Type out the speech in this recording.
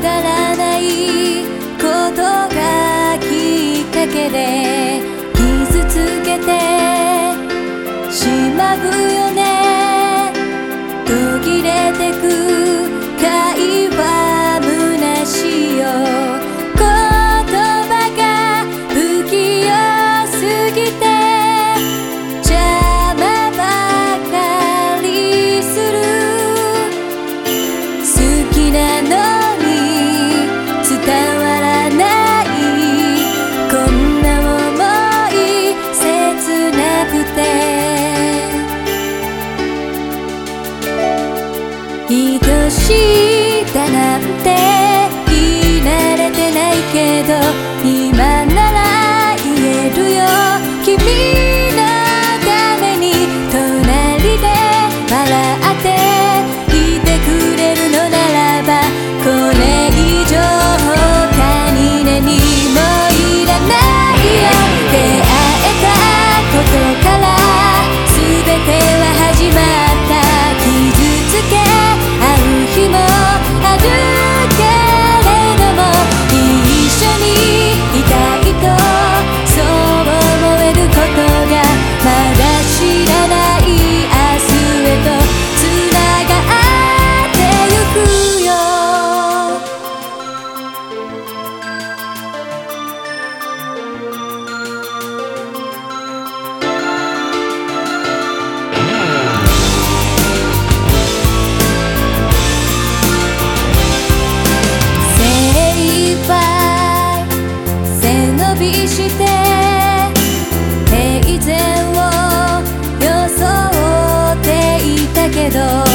だらないことがきっかけで」けど今して平然を装っていたけど